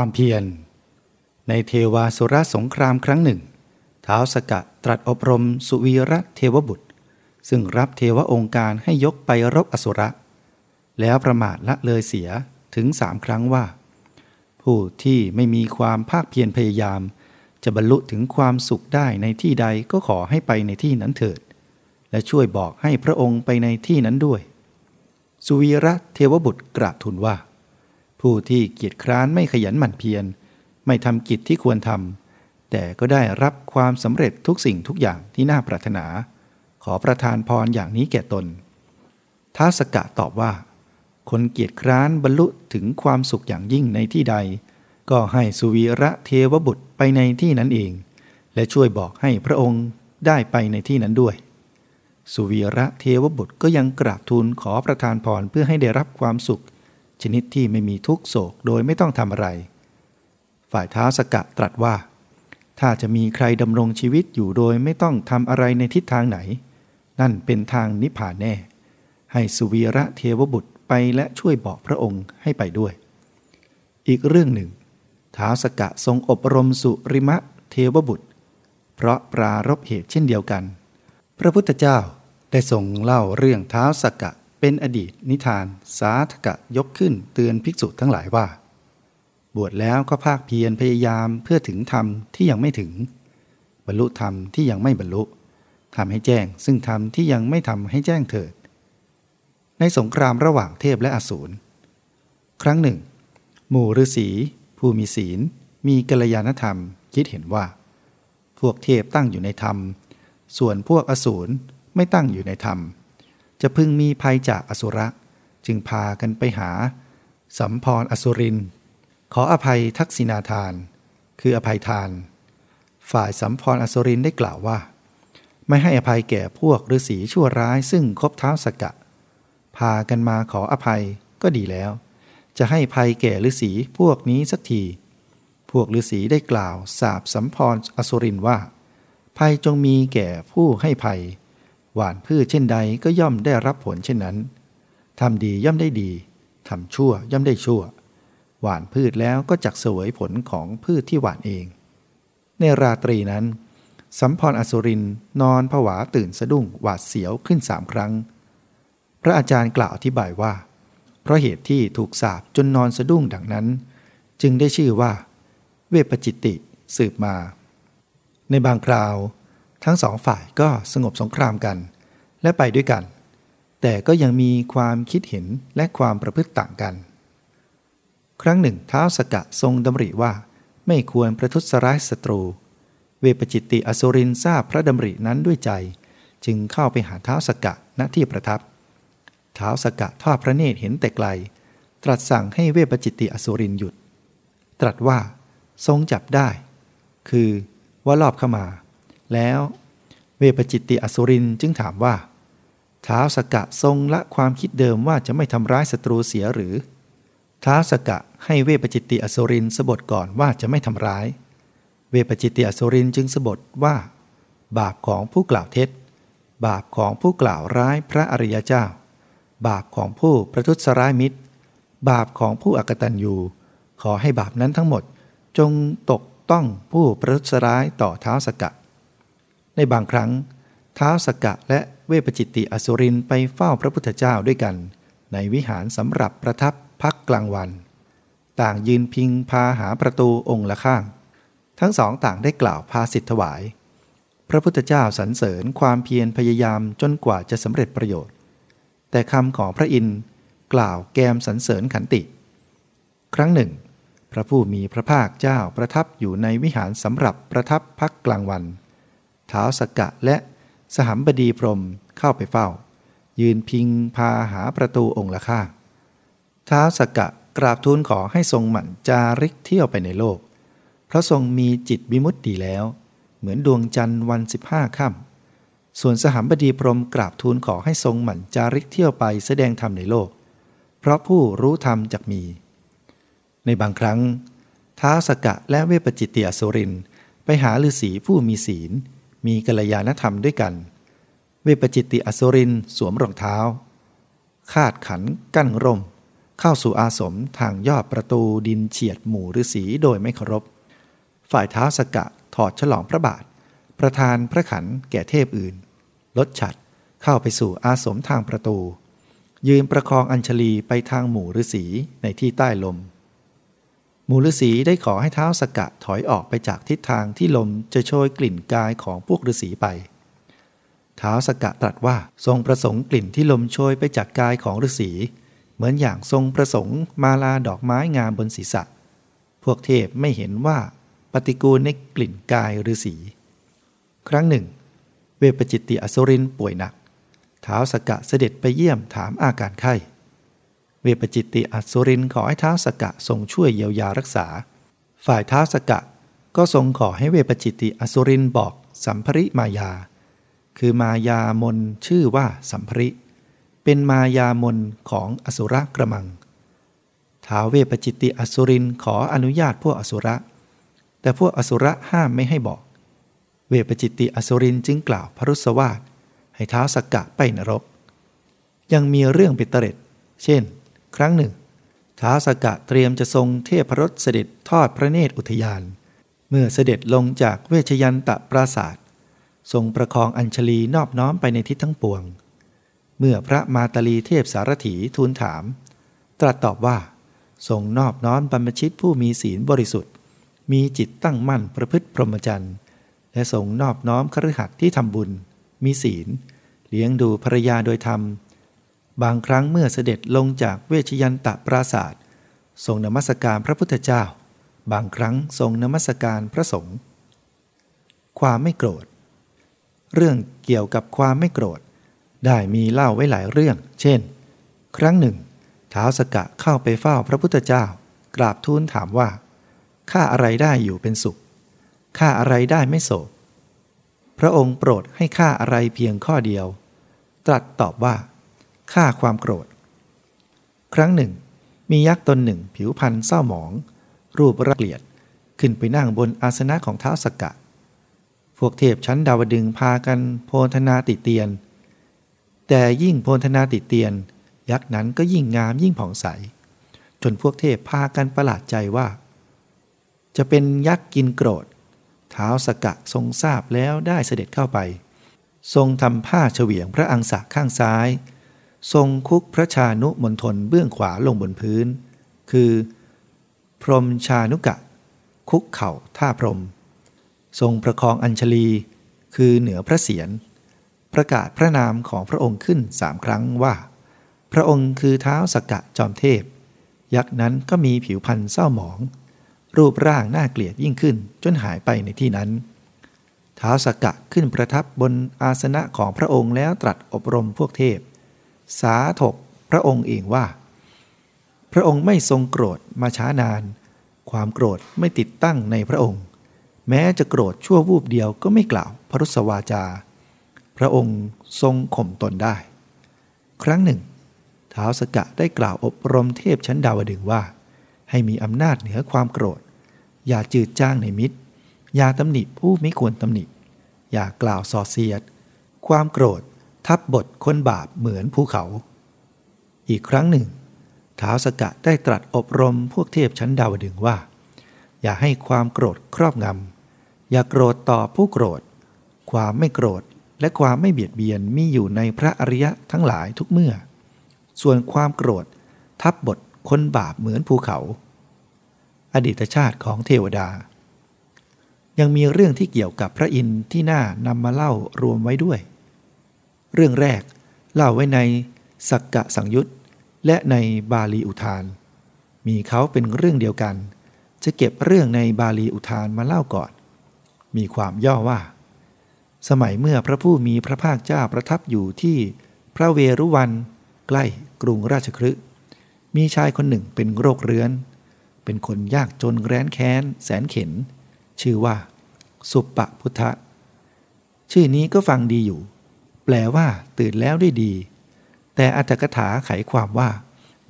ความเพียร ในเทวาสุรสงครามครั้งหนึ่งท้าวสกะตรัสอบรมสุวีระเทวบุตร ซึ่งรับเทวองค์การให้ยกไปรบอสุระ แล้วประมาทละเลยเสียถึงสามครั้งว่า ผู้ที่ไม่มีความภาคเพียรพยายาม จะบรรลุถึงความสุขได้ในที่ใดก็ขอให้ไปในที่นั้นเถิด และช่วยบอกให้พระองค์ไปในที่นั้นด้วย สุวีระเทวบุตรกราบทูลว่า ผู้ที่เกียจคร้านไม่ขยันหมั่นเพียร ไม่ทำกิจที่ควรทำแต่ก็ได้รับความสำเร็จทุกสิ่งทุกอย่างที่น่าปรารถนา ขอประทานพรอย่างนี้แก่ตนท้าสกะตอบว่า คนเกียจคร้านบรรลุถึงความสุขอย่างยิ่งในที่ใด ก็ให้สุวีระเทวบุตรไปในที่นั้นเอง และช่วยบอกให้พระองค์ได้ไปในที่นั้นด้วย สุวีระเทวบุตรก็ยังกราบทูลขอประทานพรเพื่อให้ได้รับความสุข ชนิดที่ไม่มีทุกโศกโดยไม่ต้องทำอะไร ฝ่ายเท้าสกะตรัสว่า ถ้าจะมีใครดำรงชีวิตอยู่โดยไม่ต้องทำอะไรในทิศทางไหน นั่นเป็นทางนิพพานแน่ ให้สุวีระเทวบุตรไปและช่วยบอกพระองค์ให้ไปด้วย อีกเรื่องหนึ่งท้าวสกะทรงอบรมสุริมะเทวบุตร เพราะปรารบเหตุเช่นเดียวกัน พระพุทธเจ้าได้ทรงเล่าเรื่องท้าวสกะ เป็นอดีตนิทาน สาธกะยกขึ้นเตือนภิกษุทั้งหลายว่า บวชแล้วก็ภาคเพียรพยายามเพื่อถึงธรรมที่ยังไม่ถึง บรรลุธรรมที่ยังไม่บรรลุทำให้แจ้ง ซึ่งธรรมที่ยังไม่ทำให้แจ้งเถิด ในสงครามระหว่างเทพและอสูรครั้งหนึ่ง หมู่ฤาษีผู้มีศีล มีกัลยาณธรรมคิดเห็นว่า พวกเทพตั้งอยู่ในธรรม ส่วนพวกอสูรไม่ตั้งอยู่ในธรรม จะพึงมีภัยจากอสุระ จึงพากันไปหา สัมพรอสุริน ขออภัยทักษิณาทาน คืออภัยทาน ฝ่ายสัมพรอสุรินได้กล่าวว่า ไม่ให้อภัยแก่พวกฤาษีชั่วร้ายซึ่งคบเท้าสกะพากันมาขออภัยก็ดีแล้ว จะให้ภัยแก่ฤาษีพวกนี้สักที พวกฤาษีได้กล่าวสาบสัมพรอสุรินว่า ภัยจงมีแก่ผู้ให้ภัย หวานพืชเช่นใดก็ย่อมได้รับผลเช่นนั้นทำดีย่อมได้ดีทำชั่วย่อมได้ชั่ว หวานพืชแล้วก็จักเสวยผลของพืชที่หวานเอง ในราตรีนั้น สัมพรอสุรินนอนผวาตื่นสะดุ้งหวาดเสียวขึ้นสามครั้ง พระอาจารย์กล่าวอธิบายว่า เพราะเหตุที่ถูกสาบจนนอนสะดุ้งดังนั้น จึงได้ชื่อว่า เวปจิตติสืบมา ในบางคราว ทั้งสองฝ่ายก็สงบสงครามกัน และไปด้วยกัน แต่ก็ยังมีความคิดเห็นและความประพฤติต่างกัน ครั้งหนึ่งท้าวสกะทรงดำริว่า ไม่ควรประทุษร้ายศัตรู เวปจิตติอสุรินทราบพระดำรินั้นด้วยใจ จึงเข้าไปหาท้าวสกะณที่ประทับท้าวสกะทอดพระเนตรเห็นแต่ไกล ตรัสสั่งให้เวปจิตติอสุรินหยุด ตรัสว่า ทรงจับได้ คือว่ารอบเข้ามา แล้ว เวปจิตติอสุรินจึงถามว่าท้าวสกะทรงละความคิดเดิมว่าจะไม่ทำร้ายศัตรูเสียหรือท้าวสกะให้เวปจิตติอสุรินสบทก่อนว่าจะไม่ทำร้าย เวปจิตติอสุรินจึงสบทว่า บาปของผู้กล่าวเท็จ บาปของผู้กล่าวร้ายพระอริยเจ้า บาปของผู้ประทุษร้ายมิตร บาปของผู้อกตัญญูขอให้บาปนั้นทั้งหมด จงตกต้องผู้ประทุษร้ายต่อเท้าสกะ ในบางครั้ง ท้าสกะและเวปจิตติอสุรินไปเฝ้าพระพุทธเจ้าด้วยกัน ในวิหารสำหรับประทับพักกลางวัน ต่างยืนพิงพาหาประตูองค์ละข้าง ทั้งสองต่างได้กล่าวพาสิทธถวาย พระพุทธเจ้าสรรเสริญความเพียรพยายามจนกว่าจะสำเร็จประโยชน์ แต่คำของพระอินทร์กล่าวแกมสรรเสริญขันติ ครั้งหนึ่ง พระผู้มีพระภาคเจ้าประทับอยู่ในวิหารสำหรับประทับพักกลางวัน ท้าสกกะและสหัมบดีพรมเข้าไปเฝ้า ยืนพิงพาหาประตูองค์ละข้างท้าวสกกะกราบทูลขอให้ทรงหมั่นจาริกเที่ยวไปในโลก เพราะทรงมีจิตวิมุตติแล้ว เหมือนดวงจันทร์วันสิบห้าค่ำส่วนสหัมบดีพรมกราบทูลขอให้ทรงหมั่นจาริกเที่ยวไปแสดงธรรมในโลก เพราะผู้รู้ธรรมจักมี ในบางครั้งท้าวสกกะและเวปจิตติอสุรินไปหาฤาษีผู้มีศีล มีกัลยาณธรรมด้วยกัน เวปจิตติอสุรินสวมรองเท้า คาดขันกั้นร่ม เข้าสู่อาสมทางยอดประตูดินเฉียดหมู่ฤาษีโดยไม่เคารพ ฝ่ายเท้าสกะถอดฉลองพระบาท ประธานพระขันแก่เทพอื่น ลดฉัดเข้าไปสู่อาสมทางประตู ยืนประคองอัญชลีไปทางหมู่ฤาษีในที่ใต้ลม มู่ฤาษีได้ขอให้เท้าสกะถอยออกไปจากทิศทางที่ลมจะโชยกลิ่นกายของพวกฤาษีไป เท้าสกะตรัสว่าทรงประสงค์กลิ่นที่ลมโชยไปจากกายของฤาษี เหมือนอย่างทรงประสงค์มาลาดอกไม้งามบนศีรษะ พวกเทพไม่เห็นว่าปฏิกูลในกลิ่นกายฤาษีครั้งหนึ่ง เวปจิตติอสุรินป่วยหนักเท้าสกะเสด็จไปเยี่ยมถามอาการไข้ เวปจิตติอสุรินขอให้ท้าสกะทรงช่วยเยียวยารักษา ฝ่ายท้าสกะก็ทรงขอให้เวปจิตติอสุรินบอกสัมภริมายา คือมายามนชื่อว่าสัมภริ เป็นมายามนของอสุรกระมังท้าวเวปจิตติอสุรินขออนุญาตพวกอสุระ แต่พวกอสุระห้ามไม่ให้บอก เวปจิตติอสุรินจึงกล่าวพรุสวาทให้ท้าวสกกะไปนรก ยังมีเรื่องปิตเรตเช่น ครั้งหนึ่ง ท้าวสกกะเตรียมจะทรงเทพรสเสด็จทอดพระเนตรอุทยาน เมื่อเสด็จลงจากเวชยันตะปราศาสตร์ทรงประคองอัญชลีนอบน้อมไปในทิศทั้งปวง เมื่อพระมาตาลีเทพสารถีทูลถาม ตรัสตอบว่า ทรงนอบน้อมบรรพชิตผู้มีศีลบริสุทธิ์ มีจิตตั้งมั่นประพฤติพรหมจรรย์ และทรงนอบน้อมคฤหัสถ์ที่ทำบุญ มีศีล เลี้ยงดูภรรยาโดยธรรม บางครั้งเมื่อเสด็จลงจากเวชยันตะปราศาสตร์ทรงนมัสการพระพุทธเจ้า บางครั้งทรงนมัสการพระสงฆ์ความไม่โกรธ เรื่องเกี่ยวกับความไม่โกรธ ได้มีเล่าไว้หลายเรื่อง เช่น ครั้งหนึ่งท้าวสกะเข้าไปเฝ้าพระพุทธเจ้า กราบทูลถามว่าข้าอะไรได้อยู่เป็นสุขข้าอะไรได้ไม่โศก พระองค์โปรดให้ข้าอะไรเพียงข้อเดียว ตรัสตอบว่า ข้าความโกรธ ครั้งหนึ่ง มียักษ์ตนหนึ่งผิวพรรณเศร้าหมอง รูปรักเกลียด ขึ้นไปนั่งบนอาสนะของท้าวสกะพวกเทพชั้นดาวดึงพากันโพธนาติเตียน แต่ยิ่งโพธนาติเตียน ยักษ์นั้นก็ยิ่งงามยิ่งผ่องใส จนพวกเทพพากันประหลาดใจว่า จะเป็นยักษ์กินโกรธเท้าสกะทรงทราบแล้วได้เสด็จเข้าไป ทรงทำผ้าเฉวียงพระอังสะข้างซ้าย ทรงคุกพระชานุมนทนเบื้องขวาลงบนพื้น คือ พรมชานุกะ คุกเข่าท่าพรม ทรงประคองอัญชลี คือเหนือพระเศียร ประกาศพระนามของพระองค์ขึ้นสามครั้งว่า พระองค์คือเท้าสกกะจอมเทพ ยักษ์นั้นก็มีผิวพรรณเศร้าหมอง รูปร่างน่าเกลียดยิ่งขึ้นจนหายไปในที่นั้นเท้าสกกะขึ้นประทับบนอาสนะของพระองค์แล้วตรัสอบรมพวกเทพ สาถกพระองค์เองว่า พระองค์ไม่ทรงโกรธมาช้านาน ความโกรธไม่ติดตั้งในพระองค์ แม้จะโกรธชั่ววูบเดียวก็ไม่กล่าวพรุสวาจา พระองค์ทรงข่มตนได้ ครั้งหนึ่งท้าวสกะได้กล่าวอบรมเทพชั้นดาวดึงว่า ให้มีอำนาจเหนือความโกรธ อย่าจืดจ้างในมิตร อย่าตำหนิผู้ไม่ควรตำหนิ อย่ากล่าวส่อเสียด ความโกรธ ทับบทคนบาปเหมือนภูเขา อีกครั้งหนึ่งท้าวสกะได้ตรัสอบรมพวกเทพชั้นดาวดึงว่า อย่าให้ความโกรธครอบงำ อย่าโกรธต่อผู้โกรธ ความไม่โกรธและความไม่เบียดเบียนมีอยู่ในพระอริยะทั้งหลายทุกเมื่อ ส่วนความโกรธทับบทคนบาปเหมือนภูเขา อดีตชาติของเทวดา ยังมีเรื่องที่เกี่ยวกับพระอินทร์ที่น่านำมาเล่ารวมไว้ด้วย เรื่องแรกเล่าไว้ในสักกะสังยุตและในบาลีอุทาน มีเขาเป็นเรื่องเดียวกัน จะเก็บเรื่องในบาลีอุทานมาเล่าก่อน มีความย่อว่า สมัยเมื่อพระผู้มีพระภาคเจ้าประทับอยู่ที่พระเวรุวันใกล้กรุงราชคฤห์มีชายคนหนึ่งเป็นโรคเรื้อน เป็นคนยากจนแร้นแค้น แสนเข็น ชื่อว่า สุปปพุทธะ ชื่อนี้ก็ฟังดีอยู่ แปลว่า ตื่นแล้วได้ดี แต่อัตถกถาไขความว่า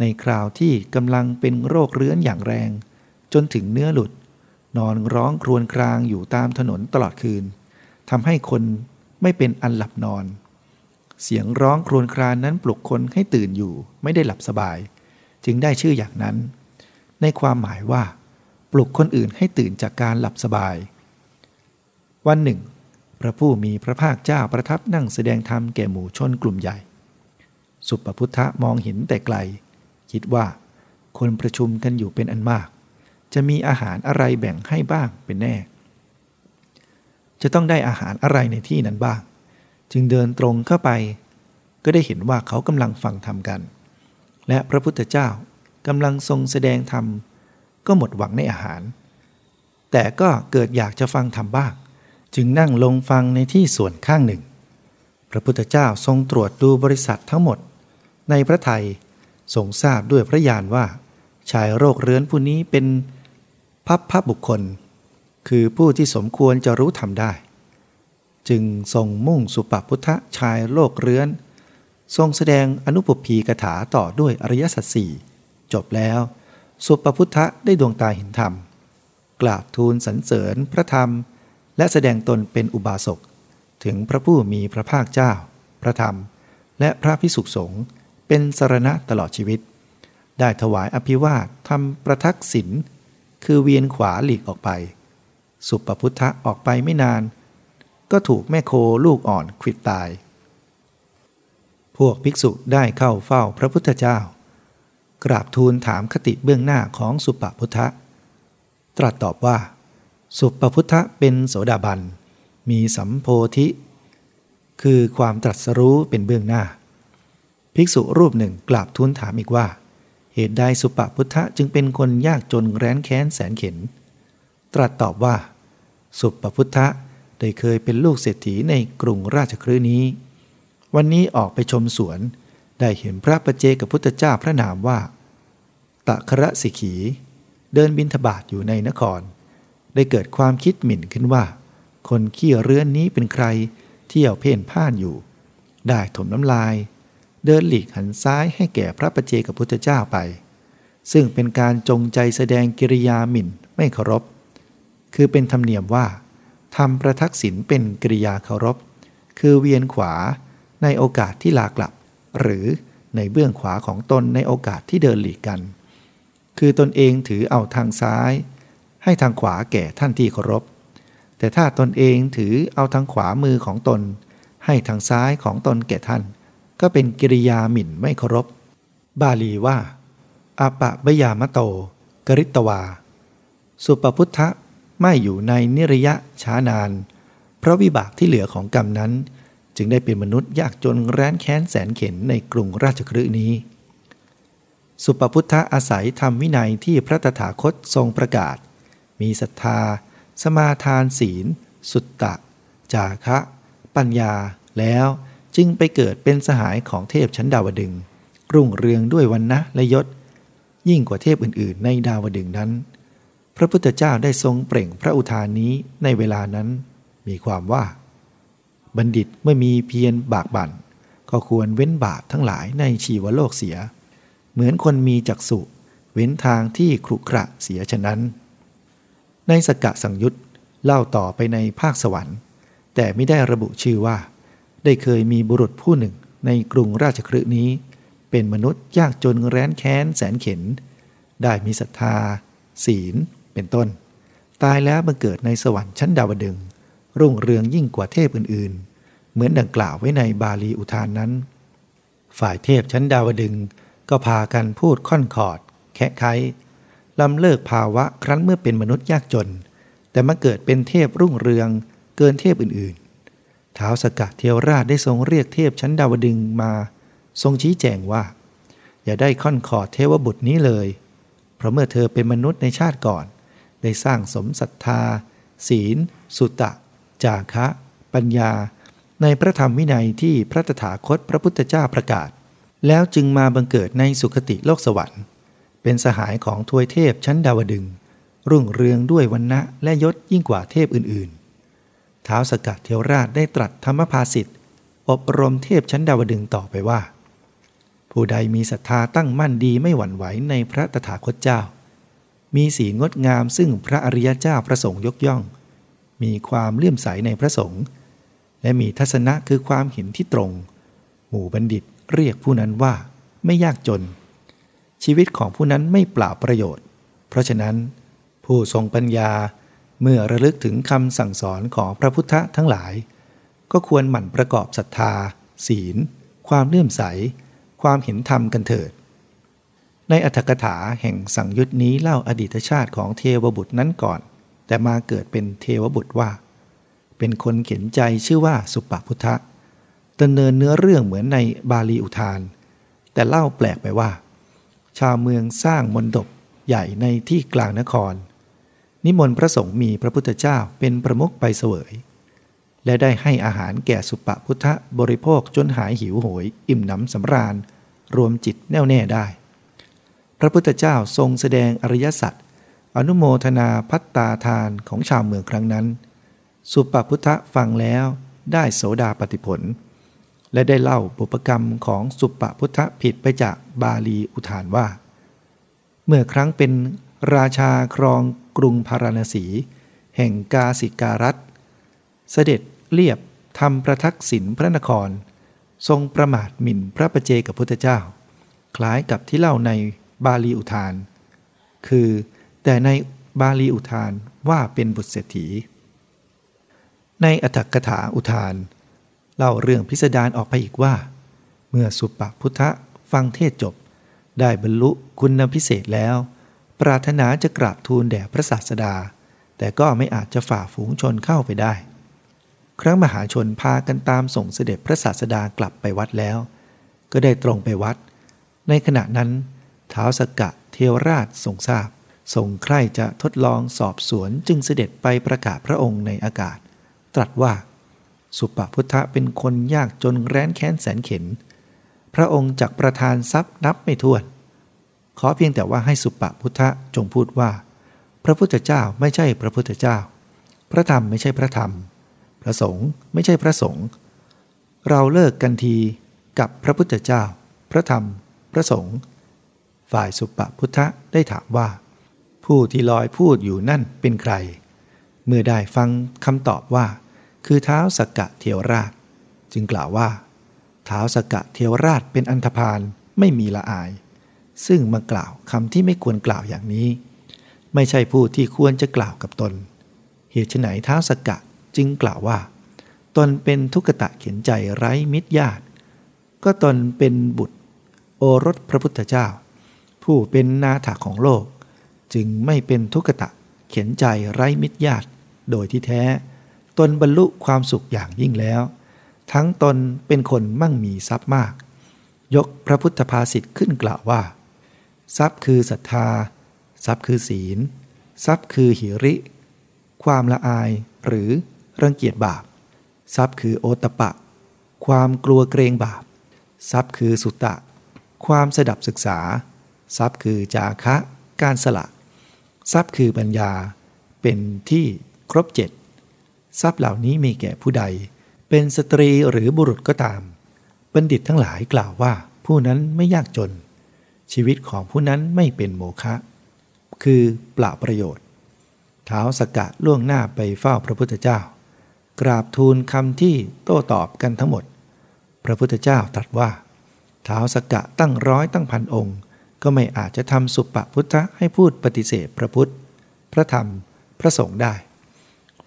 ในคราวที่กำลังเป็นโรคเรื้อนอย่างแรง จนถึงเนื้อหลุด นอนร้องครวญครางอยู่ตามถนนตลอดคืนทำให้คนไม่เป็นอันหลับนอน เสียงร้องครวญครานนั้นปลุกคนให้ตื่นอยู่ไม่ได้หลับสบาย จึงได้ชื่ออย่างนั้น ในความหมายว่า ปลุกคนอื่นให้ตื่นจากการหลับสบาย วันหนึ่ง พระผู้มีพระภาคเจ้าประทับนั่งแสดงธรรมแก่หมู่ชนกลุ่มใหญ่ สุปพุทธะมองเห็นแต่ไกล คิดว่า คนประชุมกันอยู่เป็นอันมาก จะมีอาหารอะไรแบ่งให้บ้างเป็นแน่ จะต้องได้อาหารอะไรในที่นั้นบ้าง จึงเดินตรงเข้าไป ก็ได้เห็นว่าเขากำลังฟังธรรมกัน และพระพุทธเจ้ากำลังทรงแสดงธรรมก็หมดหวังในอาหาร แต่ก็เกิดอยากจะฟังธรรมบ้าง จึงนั่งลงฟังในที่ส่วนข้างหนึ่ง พระพุทธเจ้าทรงตรวจดูบริษัททั้งหมด ในพระไทยทรงทราบด้วยพระญาณว่า ชายโรคเรื้อนผู้นี้เป็นพับพับบุคคล คือผู้ที่สมควรจะรู้ทำได้ จึงทรงมุ่งสุปพุทธชายโรคเรื้อน ทรงแสดงอนุปพีกถาต่อด้วยอริยสัจสี่จบแล้ว สุปพุทธะได้ดวงตาเห็นธรรม กราบทูลสรรเสริญพระธรรม และแสดงตนเป็นอุบาสก ถึงพระผู้มีพระภาคเจ้า พระธรรม และพระพิสุขสงฆ์เป็นสรณะตลอดชีวิต ได้ถวายอภิวาททำประทักษิณคือเวียนขวาหลีกออกไป สุปพุทธะออกไปไม่นาน ก็ถูกแม่โคลูกอ่อนขิดตาย พวกภิกษุได้เข้าเฝ้าพระพุทธเจ้า กราบทูลถามคติเบื้องหน้าของสุปพุทธะ ตรัสตอบว่า สุปพุทธะเป็นโสดาบัน มีสัมโพธิ คือความตรัสรู้เป็นเบื้องหน้า ภิกษุรูปหนึ่งกราบทูลถามอีกว่า เหตุใดสุปพุทธะจึงเป็นคนยากจนแร้นแค้นแสนเข็น ตรัสตอบว่า สุปพุทธะได้เคยเป็นลูกเศรษฐีในกรุงราชครืนี้ วันนี้ออกไปชมสวน ได้เห็นพระประเจกับพุทธเจ้าพระนามว่า ตะคระสิขี เดินบินทบาทอยู่ในนคร ได้เกิดความคิดหมิ่นขึ้นว่า คนขี้เรื้อนนี้เป็นใคร เที่ยวเพ่นพ่านอยู่ ได้ถมน้ำลาย เดินหลีกหันซ้ายให้แก่พระประเจกับพุทธเจ้าไป ซึ่งเป็นการจงใจแสดงกิริยาหมิ่นไม่เคารพ คือเป็นธรรมเนียมว่าทำประทักษิณเป็นกิริยาเคารพ คือเวียนขวาในโอกาสที่ลากลับ หรือในเบื้องขวาของตนในโอกาสที่เดินหลีกกัน คือตนเองถือเอาทางซ้าย ให้ทางขวาแก่ท่านที่เคารพ แต่ถ้าตนเองถือเอาทางขวามือของตน ให้ทางซ้ายของตนแก่ท่าน ก็เป็นกิริยาหมิ่นไม่เคารพ บาลีว่าอาปะบยามโต กริตวา สุปพุทธะไม่อยู่ในนิรยะช้านาน เพราะวิบากที่เหลือของกรรมนั้น จึงได้เป็นมนุษย์ยากจนแร้นแค้นแสนเข็นในกรุงราชครืนี้ สุปพุทธะอาศัยทำวินัยที่พระตถาคตทรงประกาศ มีศรัทธา สมาทานศีล สุตตะ จาคะ ปัญญา แล้วจึงไปเกิดเป็นสหายของเทพชั้นดาวดึง รุ่งเรืองด้วยวันนะและยศ ยิ่งกว่าเทพอื่นๆ ในดาวดึงนั้น พระพุทธเจ้าได้ทรงเปล่งพระอุทานนี้ในเวลานั้น มีความว่า บัณฑิตเมื่อมีเพียรบากบั่น ก็ควรเว้นบาปทั้งหลายในชีวโลกเสีย เหมือนคนมีจักษุเว้นทางที่ครุขระเสียฉะนั้น ในสกกะสังยุตเล่าต่อไปในภาคสวรรค์ แต่ไม่ได้ระบุชื่อว่า ได้เคยมีบุรุษผู้หนึ่งในกรุงราชครืนี้ เป็นมนุษย์ยากจนแร้นแค้นแสนเข็น ได้มีศรัทธา ศีล เป็นต้น ตายแล้วมาเกิดในสวรรค์ชั้นดาวดึง รุ่งเรืองยิ่งกว่าเทพอื่นๆ เหมือนดังกล่าวไว้ในบาลีอุทานนั้น ฝ่ายเทพชั้นดาวดึงก็พากันพูดค่อนขอด แคะไค ลำเลิกภาวะครั้นเมื่อเป็นมนุษย์ยากจน แต่มาเกิดเป็นเทพรุ่งเรืองเกินเทพอื่นๆท้าวสกัดเทวราชได้ทรงเรียกเทพชั้นดาวดึงมา ทรงชี้แจงว่า อย่าได้ค่อนขอดเทวบุตรนี้เลย เพราะเมื่อเธอเป็นมนุษย์ในชาติก่อน ได้สร้างสมศรัทธา ศีล สุตะ จาคะ ปัญญา ในพระธรรมวินัยที่พระตถาคตพระพุทธเจ้าประกาศ แล้วจึงมาบังเกิดในสุคติโลกสวรรค์ เป็นสหายของทวยเทพชั้นดาวดึง รุ่งเรืองด้วยวันณะและยศยิ่งกว่าเทพอื่นๆ ท้าวสกัดเทวราชได้ตรัสธรรมภาสิทธิ์อบรมเทพชั้นดาวดึงต่อไปว่า ผู้ใดมีศรัทธาตั้งมั่นดีไม่หวั่นไหวในพระตถาคตเจ้า มีสีงดงามซึ่งพระอริยเจ้าประสงค์ยกย่อง มีความเลื่อมใสในพระสงฆ์และมีทัศนะคือความเห็นที่ตรง หมู่บัณฑิตเรียกผู้นั้นว่าไม่ยากจน ชีวิตของผู้นั้นไม่เปล่าประโยชน์ เพราะฉะนั้น ผู้ทรงปัญญาเมื่อระลึกถึงคำสั่งสอนของพระพุทธทั้งหลาย ก็ควรหมั่นประกอบศรัทธา ศีล ความเลื่อมใส ความเห็นธรรมกันเถิด ในอัธกถาแห่งสังยุตนี้เล่าอดีตชาติของเทวบุตรนั้นก่อน แต่มาเกิดเป็นเทวบุตรว่า เป็นคนเขียนใจชื่อว่าสุปพุทธะดำเนินเนื้อเรื่องเหมือนในบาลีอุทาน แต่เล่าแปลกไปว่า ชาวเมืองสร้างมนดบใหญ่ในที่กลางนคร นิมนต์พระสงฆ์มีพระพุทธเจ้าเป็นประมุขไปเสวย และได้ให้อาหารแก่สุปพุทธบริโภคจนหายหิวโหย อิ่มหนำสำราญ รวมจิตแน่วแน่ได้ พระพุทธเจ้าทรงแสดงอริยสัจอนุโมทนาพัตตาทานของชาวเมืองครั้งนั้น สุปพุทธฟังแล้วได้โสดาปฏิผล และได้เล่าบุพกรรมของสุปปพุทธผิดไปจากบาลีอุทานว่า เมื่อครั้งเป็นราชาครองกรุงพาราณสี แห่งกาสิการัตเสด็จเรียบทำประทักษิณพระนคร ทรงประมาทหมิ่นพระประเจกับพุทธเจ้า คล้ายกับที่เล่าในบาลีอุทาน คือแต่ในบาลีอุทานว่าเป็นบุตรเศรษฐี ในอัตถกถาอุทาน เล่าเรื่องพิสดารออกไปอีกว่า เมื่อสุปพุทธฟังเทศจบ ได้บรรลุคุณพิเศษแล้ว ปรารถนาจะกราบทูลแด่พระศาสดา แต่ก็ไม่อาจจะฝ่าฝูงชนเข้าไปได้ ครั้งมหาชนพากันตามส่งเสด็จพระศาสดากลับไปวัดแล้ว ก็ได้ตรงไปวัด ในขณะนั้นท้าวสกกะเทวราชทรงทราบทรงใคร่จะทดลองสอบสวนจึงเสด็จไปประกาศพระองค์ในอากาศ ตรัสว่า สุปพุทธะเป็นคนยากจนแร้นแค้นแสนเข็น พระองค์จักประทานทรัพย์นับไม่ถ้วน ขอเพียงแต่ว่าให้สุปพุทธะจงพูดว่า พระพุทธเจ้าไม่ใช่พระพุทธเจ้า พระธรรมไม่ใช่พระธรรม พระสงฆ์ไม่ใช่พระสงฆ์ เราเลิกกันทีกับพระพุทธเจ้า พระธรรม พระสงฆ์ ฝ่ายสุปพุทธะได้ถามว่า ผู้ที่ลอยพูดอยู่นั่นเป็นใคร เมื่อได้ฟังคำตอบว่า คือเท้าสกกะเทวราช จึงกล่าวว่าเท้าสกกะเทวราชเป็นอันธพาลไม่มีละอาย ซึ่งมากล่าวคำที่ไม่ควรกล่าวอย่างนี้ ไม่ใช่ผู้ที่ควรจะกล่าวกับตน เหตุไหนเท้าสกกะจึงกล่าวว่า ตนเป็นทุกตะเขียนใจไร้มิตรญาติ ก็ตนเป็นบุตร โอรสพระพุทธเจ้า ผู้เป็นนาถาของโลก จึงไม่เป็นทุกตะเขียนใจไร้มิตรญาติ โดยที่แท้ ตนบรรลุความสุขอย่างยิ่งแล้ว ทั้งตนเป็นคนมั่งมีทรัพย์มาก ยกพระพุทธภาษิตขึ้นกล่าวว่า ทรัพย์คือศรัทธา ทรัพย์คือศีล ทรัพย์คือหิริ ความละอายหรือรังเกียจบาป ทรัพย์คือโอตปะ ความกลัวเกรงบาป ทรัพย์คือสุตตะความสดับศึกษา ทรัพย์คือจาคะ การสละ ทรัพย์คือปัญญา เป็นที่ครบเจ็ด ทรัพย์เหล่านี้มีแก่ผู้ใด เป็นสตรีหรือบุรุษก็ตาม บัณฑิตทั้งหลายกล่าวว่า ผู้นั้นไม่ยากจน ชีวิตของผู้นั้นไม่เป็นโมฆะคือเปล่าประโยชน์ เท้าสกกะล่วงหน้าไปเฝ้าพระพุทธเจ้า กราบทูลคำที่โต้ตอบกันทั้งหมด พระพุทธเจ้าตรัสว่าเท้าสกกะตั้งร้อยตั้งพันองค์ ก็ไม่อาจจะทำสุปปพุทธะให้พูดปฏิเสธพระพุทธ พระธรรม พระสงฆ์ได้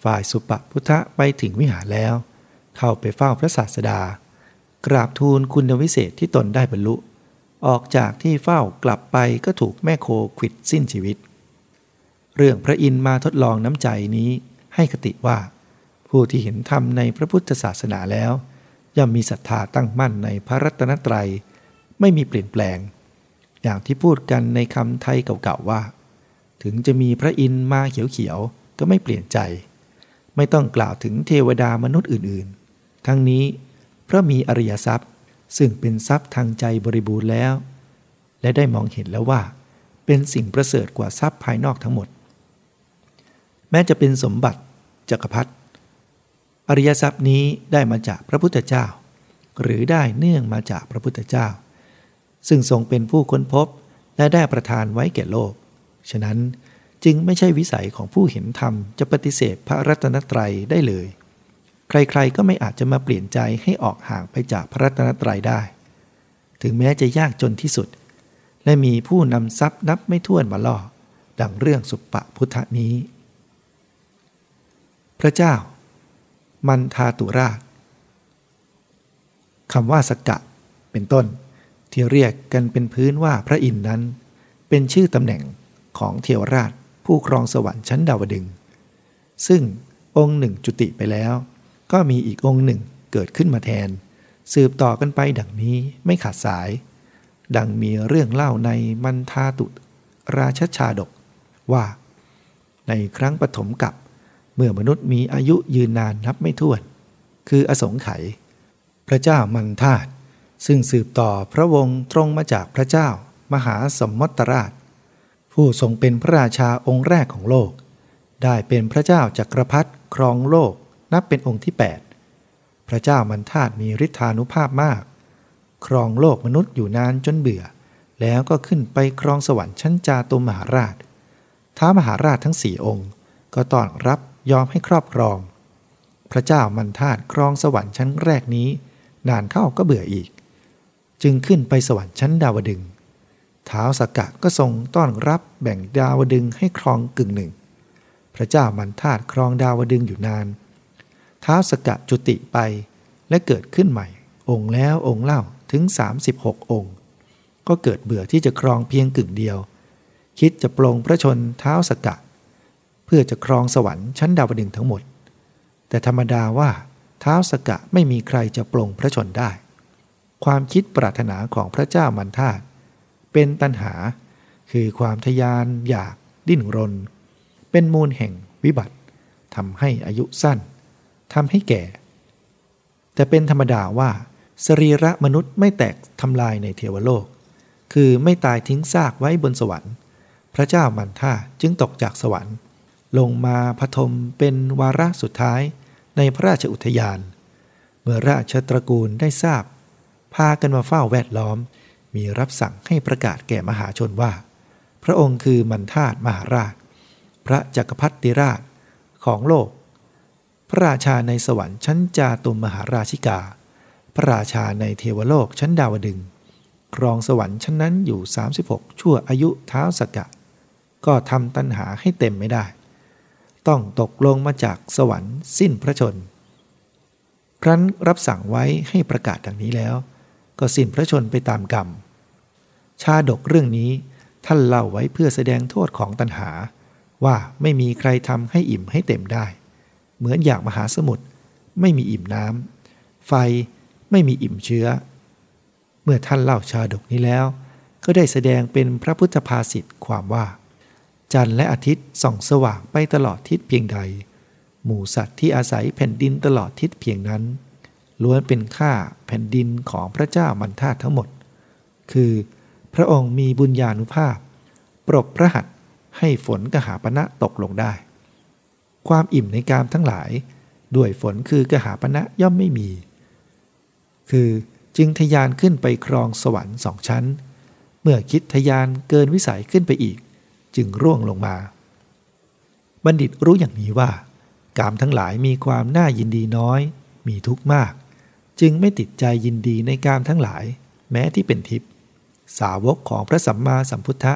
ฝ่ายสุปพุทธะไปถึงวิหารแล้ว เข้าไปเฝ้าพระศาสดา กราบทูลคุณวิเศษที่ตนได้บรรลุ ออกจากที่เฝ้ากลับไปก็ถูกแม่โคขิดสิ้นชีวิต เรื่องพระอินมาทดลองน้ำใจนี้ให้คติว่า ผู้ที่เห็นธรรมในพระพุทธศาสนาแล้ว ย่อมมีศรัทธาตั้งมั่นในพระรัตนตรัย ไม่มีเปลี่ยนแปลง อย่างที่พูดกันในคำไทยเก่าๆว่า ถึงจะมีพระอินมาเขียวๆก็ไม่เปลี่ยนใจ ไม่ต้องกล่าวถึงเทวดามนุษย์อื่นๆ ทั้งนี้เพราะมีอริยทรัพย์ซึ่งเป็นทรัพย์ทางใจบริบูรณ์แล้ว และได้มองเห็นแล้วว่า เป็นสิ่งประเสริฐกว่าทรัพย์ภายนอกทั้งหมด แม้จะเป็นสมบัติจักรพรรดิอริยทรัพย์นี้ได้มาจากพระพุทธเจ้า หรือได้เนื่องมาจากพระพุทธเจ้า ซึ่งทรงเป็นผู้ค้นพบและได้ประทานไว้แก่โลก ฉะนั้น จึงไม่ใช่วิสัยของผู้เห็นธรรม จะปฏิเสธพระรัตนตรัยได้เลย ใครๆก็ไม่อาจจะมาเปลี่ยนใจให้ออกห่างไปจากพระรัตนตรัยได้ ถึงแม้จะยากจนที่สุด และมีผู้นำทรัพย์นับไม่ถ้วนมาล่อ ดังเรื่องสุปปพุทธนี้ พระเจ้า มันทาตุราชคำว่าสกกะ เป็นต้น ที่เรียกกันเป็นพื้นว่าพระอินทร์นั้น เป็นชื่อตำแหน่งของเทวราช ผู้ครองสวรรค์ชั้นดาวดึง ซึ่งองค์หนึ่งจุติไปแล้ว ก็มีอีกองค์หนึ่งเกิดขึ้นมาแทน สืบต่อกันไปดังนี้ไม่ขาดสาย ดังมีเรื่องเล่าในมันทาตุราชชาดกว่า ในครั้งปฐมกับ เมื่อมนุษย์มีอายุยืนนานนับไม่ถ้วน คืออสงไขยพระเจ้ามันทาตซึ่งสืบต่อพระวงศ์ตรงมาจากพระเจ้ามหาสมมตราช ผู้ทรงเป็นพระราชาองค์แรกของโลก ได้เป็นพระเจ้าจักรพรรดิครองโลกนับเป็นองค์ที่ 8 พระเจ้ามันทาตมีฤทธานุภาพมาก ครองโลกมนุษย์อยู่นานจนเบื่อ แล้วก็ขึ้นไปครองสวรรค์ชั้นจาตุมหาราช ท้ามหาราชทั้งสี่องค์ ก็ต้อนรับยอมให้ครอบครอง พระเจ้ามันทาตครองสวรรค์ชั้นแรกนี้ นานเข้าก็เบื่ออีก จึงขึ้นไปสวรรค์ชั้นดาวดึง ท้าสกกะก็ทรงต้อนรับแบ่งดาวดึงให้ครองกึ่งหนึ่ง พระเจ้ามันทาตครองดาวดึงอยู่นานท้าวสกะจุติไปและเกิดขึ้นใหม่ องค์แล้วองค์เล่าถึง 36 องค์ ก็เกิดเบื่อที่จะครองเพียงกึ่งเดียว คิดจะปลงพระชนเท้าสกะเพื่อจะครองสวรรค์ชั้นดาวดึงทั้งหมด แต่ธรรมดาว่าเท้าสกะไม่มีใครจะปลงพระชนได้ ความคิดปรารถนาของพระเจ้ามันทาต เป็นตัณหา คือความทยานอยากดิ้นรน เป็นมูลแห่งวิบัติทำให้อายุสั้นทำให้แก่ แต่เป็นธรรมดาว่า สรีระมนุษย์ไม่แตกทำลายในเทวโลก คือไม่ตายทิ้งซากไว้บนสวรรค์ พระเจ้ามันท่าจึงตกจากสวรรค์ ลงมาพทมเป็นวาระสุดท้ายในพระราชอุทยาน เมื่อราชตระกูลได้ทราบ พากันมาเฝ้าแวดล้อม มีรับสั่งให้ประกาศแก่มหาชนว่า พระองค์คือมันทาตมหาราช พระจักรพรรดิราชของโลก พระราชาในสวรรค์ชั้นจาตุมมหาราชิกา พระราชาในเทวโลกชั้นดาวดึงครองสวรรค์ชั้นนั้นอยู่ 36 ชั่วอายุเท้าสกะก็ทำตัณหาให้เต็มไม่ได้ ต้องตกลงมาจากสวรรค์สิ้นพระชน ครั้นรับสั่งไว้ให้ประกาศดังนี้แล้ว ก็สิ้นพระชนไปตามกรรม ชาดกเรื่องนี้ท่านเล่าไว้เพื่อแสดงโทษของตัณหา ว่าไม่มีใครทำให้อิ่มให้เต็มได้ เหมือนอย่างมหาสมุทรไม่มีอิ่มน้ำไฟไม่มีอิ่มเชื้อ เมื่อท่านเล่าชาดกนี้แล้ว ก็ได้แสดงเป็นพระพุทธภาษิตความว่า จันทร์และอาทิตย์ส่องสว่างไปตลอดทิศเพียงใด หมู่สัตว์ที่อาศัยแผ่นดินตลอดทิศเพียงนั้น ล้วนเป็นค่าแผ่นดินของพระเจ้ามันธาทั้งหมด คือพระองค์มีบุญญาณุภาพ ปรบพระหัตให้ฝนกหาปณะตกลงได้ ความอิ่มในกามทั้งหลาย ด้วยฝนคือกหาปณะย่อมไม่มี คือจึงทยานขึ้นไปครองสวรรค์สองชั้น เมื่อคิดทยานเกินวิสัยขึ้นไปอีก จึงร่วงลงมา บัณฑิตรู้อย่างนี้ว่า กามทั้งหลายมีความน่ายินดีน้อย มีทุกข์มาก จึงไม่ติดใจยินดีในกามทั้งหลาย แม้ที่เป็นทิพย์สาวกของพระสัมมาสัมพุทธะ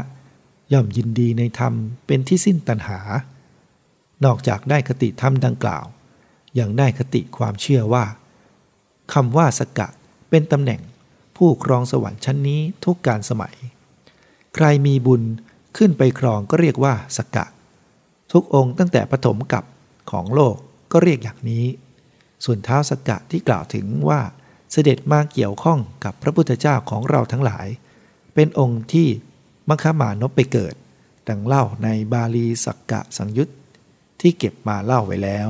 ย่อมยินดีในธรรมเป็นที่สิ้นตัณหา นอกจากได้คติธรรมดังกล่าว ยังได้คติความเชื่อว่าคำว่าสกะเป็นตำแหน่งผู้ครองสวรรค์ชั้นนี้ทุกการสมัย ใครมีบุญขึ้นไปครองก็เรียกว่าสกะ ทุกองค์ตั้งแต่ปฐมกับของโลกก็เรียกอย่างนี้ ส่วนเท้าสกะที่กล่าวถึงว่าเสด็จมาเกี่ยวข้องกับพระพุทธเจ้าของเราทั้งหลาย เป็นองค์ที่มัคคมานพไปเกิด ดังเล่าในบาลีสักกะสังยุตที่เก็บมาเล่าไว้แล้ว